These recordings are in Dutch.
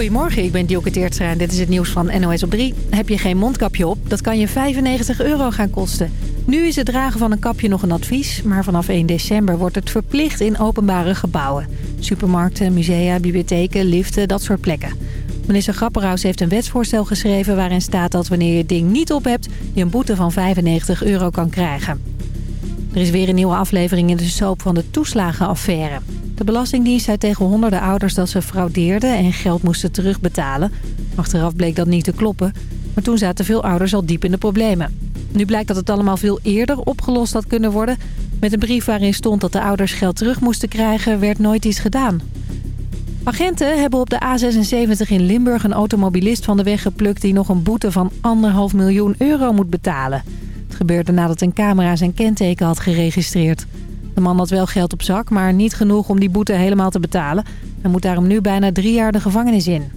Goedemorgen, ik ben Dielke Teertstra en dit is het nieuws van NOS op 3. Heb je geen mondkapje op, dat kan je 95 euro gaan kosten. Nu is het dragen van een kapje nog een advies, maar vanaf 1 december wordt het verplicht in openbare gebouwen. Supermarkten, musea, bibliotheken, liften, dat soort plekken. Minister Grapperhaus heeft een wetsvoorstel geschreven waarin staat dat wanneer je het ding niet op hebt, je een boete van 95 euro kan krijgen. Er is weer een nieuwe aflevering in de soap van de toeslagenaffaire. De Belastingdienst zei tegen honderden ouders dat ze fraudeerden en geld moesten terugbetalen. Achteraf bleek dat niet te kloppen, maar toen zaten veel ouders al diep in de problemen. Nu blijkt dat het allemaal veel eerder opgelost had kunnen worden. Met een brief waarin stond dat de ouders geld terug moesten krijgen, werd nooit iets gedaan. Agenten hebben op de A76 in Limburg een automobilist van de weg geplukt... die nog een boete van anderhalf miljoen euro moet betalen. Het gebeurde nadat een camera zijn kenteken had geregistreerd. De man had wel geld op zak, maar niet genoeg om die boete helemaal te betalen. Hij moet daarom nu bijna drie jaar de gevangenis in.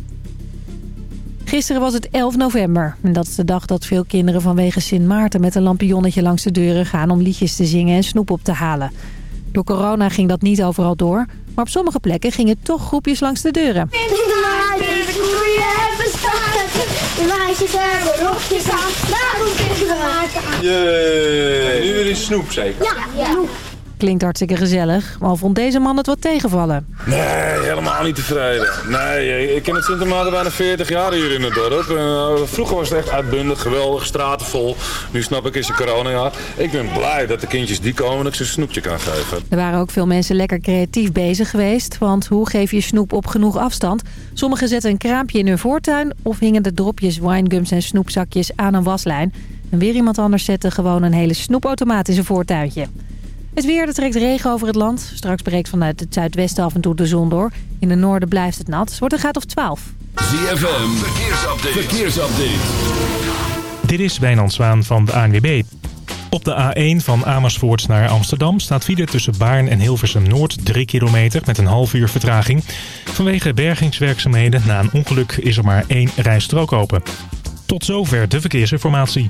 Gisteren was het 11 november. En dat is de dag dat veel kinderen vanwege Sint Maarten met een lampionnetje langs de deuren gaan om liedjes te zingen en snoep op te halen. Door corona ging dat niet overal door, maar op sommige plekken gingen toch groepjes langs de deuren. Jee, nu weer in snoep zeker? Ja, Klinkt hartstikke gezellig, maar vond deze man het wat tegenvallen. Nee, helemaal niet tevreden. Nee, ik ken het Sint Maarten bijna 40 jaar hier in het dorp. Uh, vroeger was het echt uitbundig, geweldig, straten vol. Nu snap ik, is het corona Ik ben blij dat de kindjes die komen, dat ik ze een snoepje kan geven. Er waren ook veel mensen lekker creatief bezig geweest. Want hoe geef je snoep op genoeg afstand? Sommigen zetten een kraampje in hun voortuin... of hingen de dropjes winegums en snoepzakjes aan een waslijn. En weer iemand anders zette gewoon een hele snoepautomaat in zijn voortuintje. Het weer, er trekt regen over het land. Straks breekt vanuit het zuidwesten af en toe de zon door. In het noorden blijft het nat. Het wordt een graad of 12. ZFM, verkeersupdate. verkeersupdate. Dit is Wijnand Zwaan van de ANWB. Op de A1 van Amersfoort naar Amsterdam staat file tussen Baarn en Hilversum Noord 3 kilometer met een half uur vertraging. Vanwege bergingswerkzaamheden na een ongeluk is er maar één rijstrook open. Tot zover de verkeersinformatie.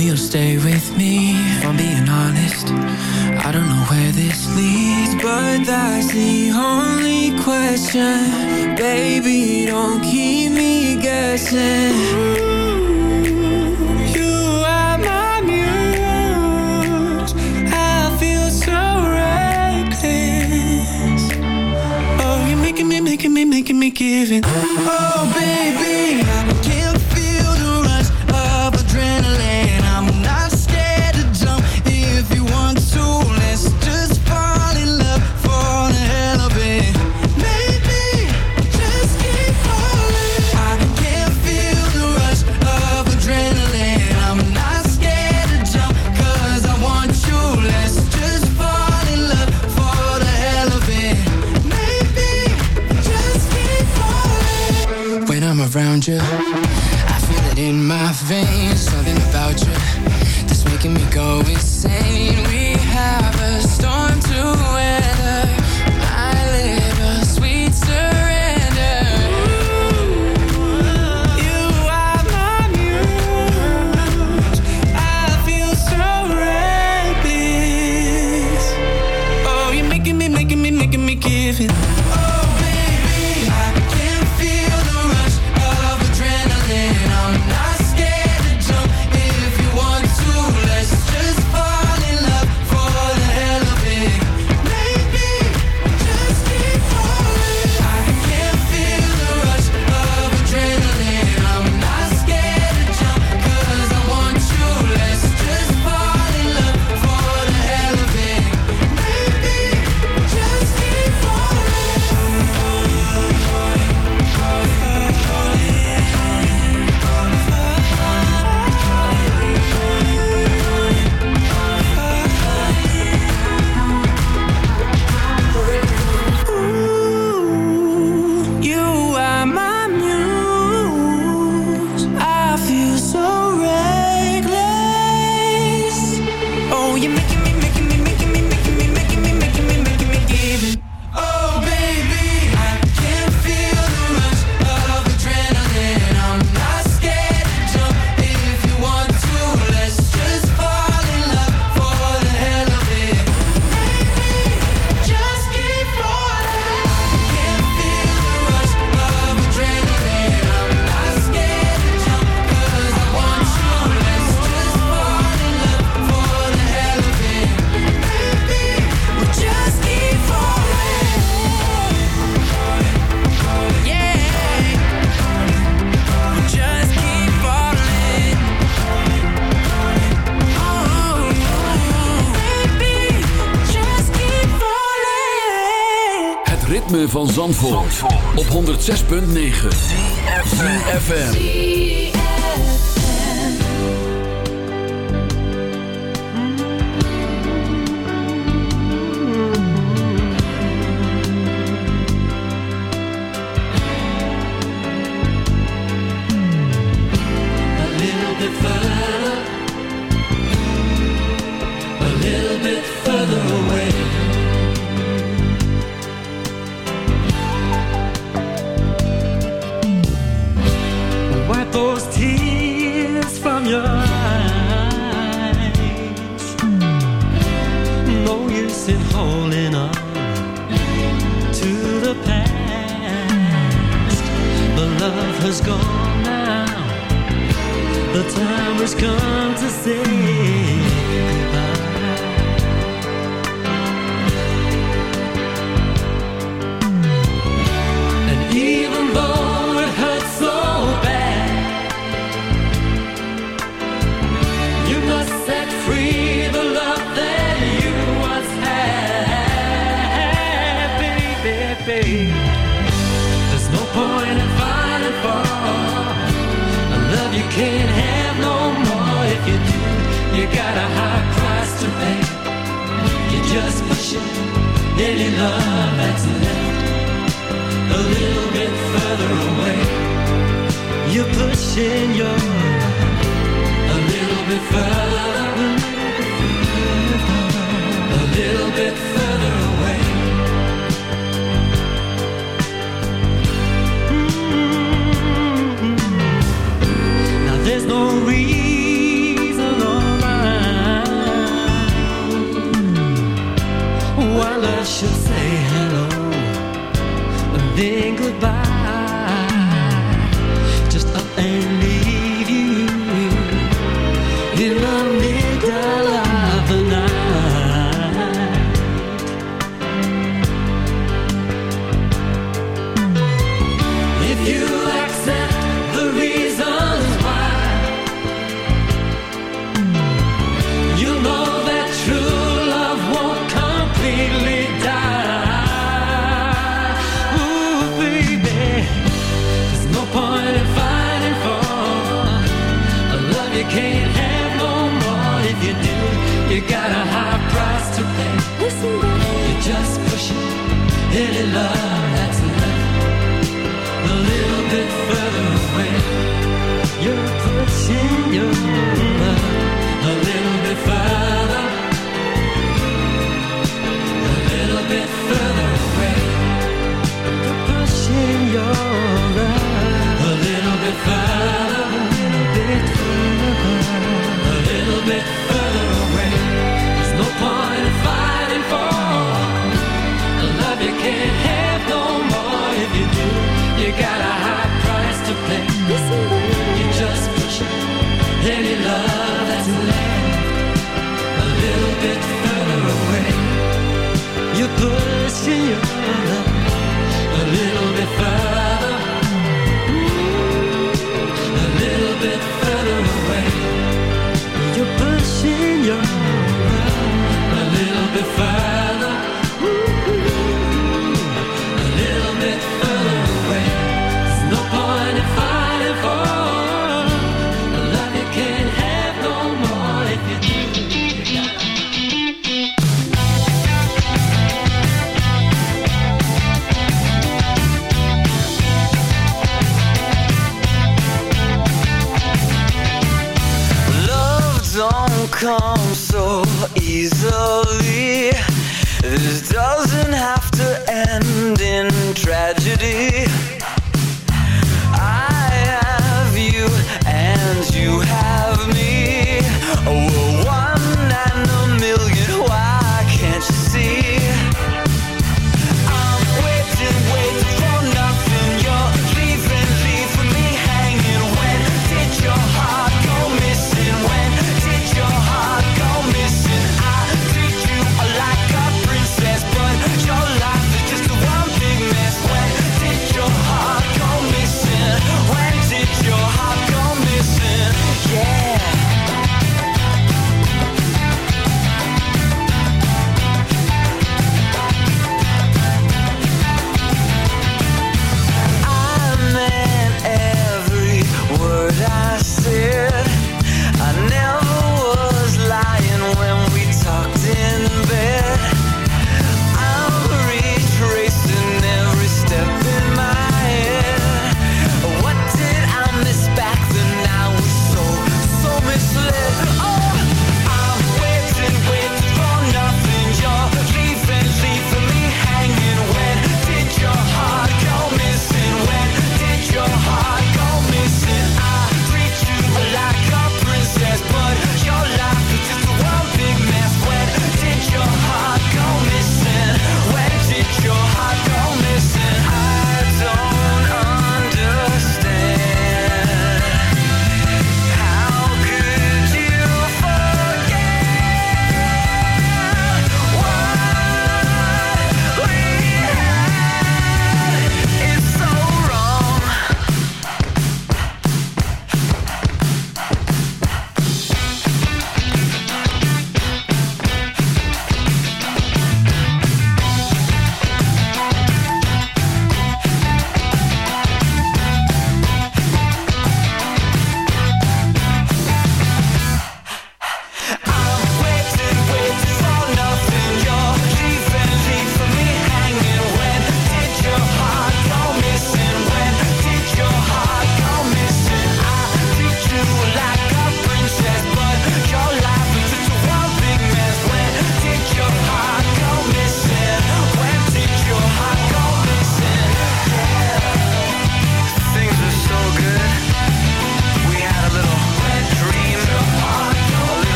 You'll stay with me If I'm being honest. I don't know where this leads But that's the only question. Baby, don't keep me guessing. Mm, you are my muse. I feel so reckless. Oh, you're making me, making me, making me give it. Oh, baby. 6.9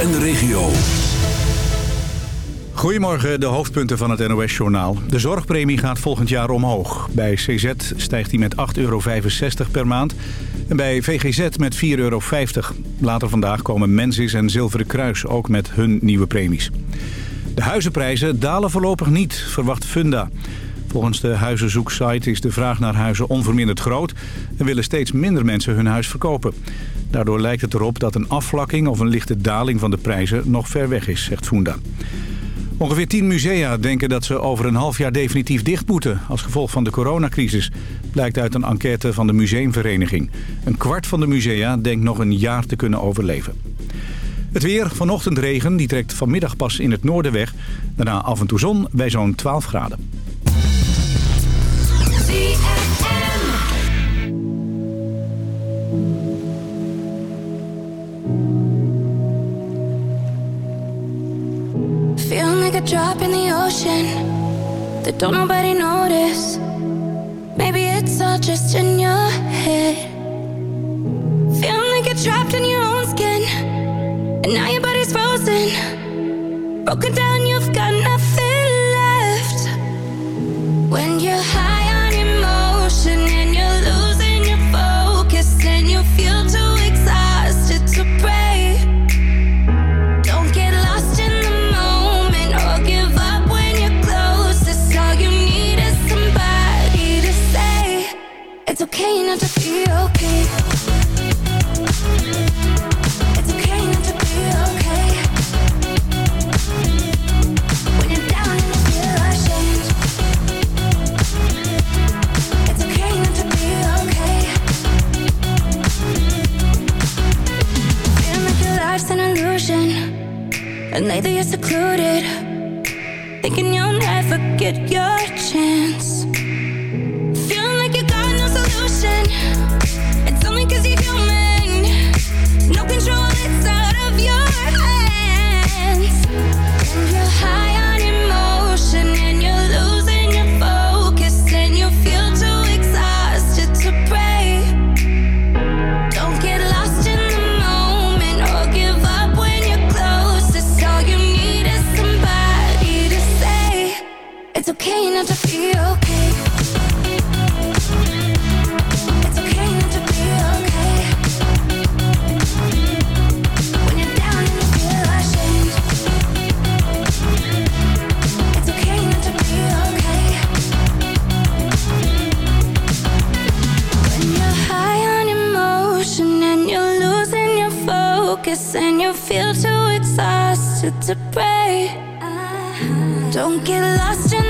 en de regio. Goedemorgen, de hoofdpunten van het NOS-journaal. De zorgpremie gaat volgend jaar omhoog. Bij CZ stijgt die met 8,65 euro per maand en bij VGZ met 4,50 euro. Later vandaag komen Mensis en Zilveren Kruis ook met hun nieuwe premies. De huizenprijzen dalen voorlopig niet, verwacht Funda. Volgens de huizenzoeksite is de vraag naar huizen onverminderd groot... en willen steeds minder mensen hun huis verkopen. Daardoor lijkt het erop dat een afvlakking of een lichte daling van de prijzen nog ver weg is, zegt Funda. Ongeveer 10 musea denken dat ze over een half jaar definitief dicht moeten... als gevolg van de coronacrisis, blijkt uit een enquête van de museumvereniging. Een kwart van de musea denkt nog een jaar te kunnen overleven. Het weer, vanochtend regen, die trekt vanmiddag pas in het noorden weg. Daarna af en toe zon bij zo'n 12 graden. Drop in the ocean that don't nobody notice. Maybe it's all just in your head. Feeling like you're trapped in your own skin, and now your body's frozen. Broken down, you've got nothing left. When you're high on emotion it's okay not to be okay. It's okay not to be okay. When you're down and you feel ashamed. It's okay not to be okay. Your life's an illusion. And lately you're secluded Thinking you'll never get your chance it's and you feel too exhausted to pray. Don't get lost in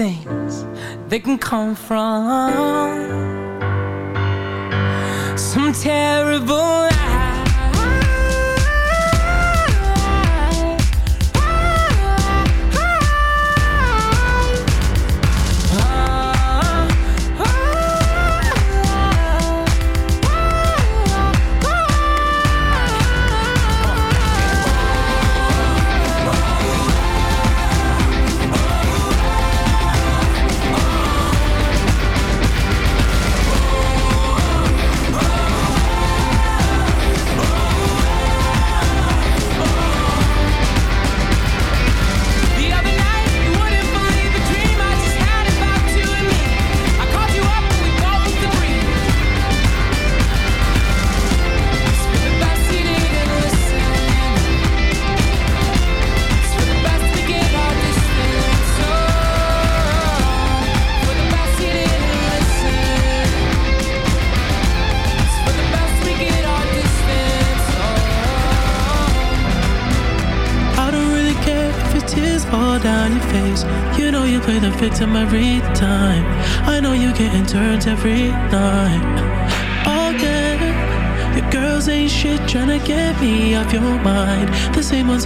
things they can come from. Some terrible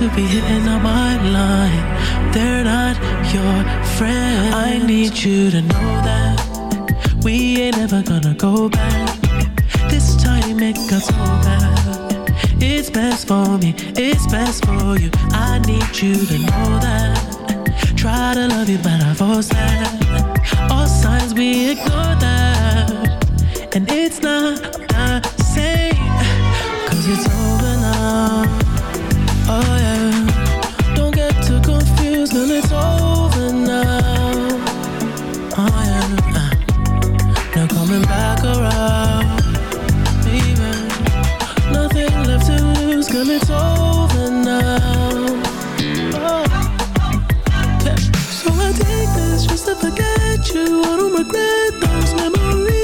to be hitting on my line. They're not your friend. I need you to know that we ain't ever gonna go back. This time it got so bad. It's best for me, it's best for you. I need you to know that. Try to love you, but I force that. You. I don't regret those memories.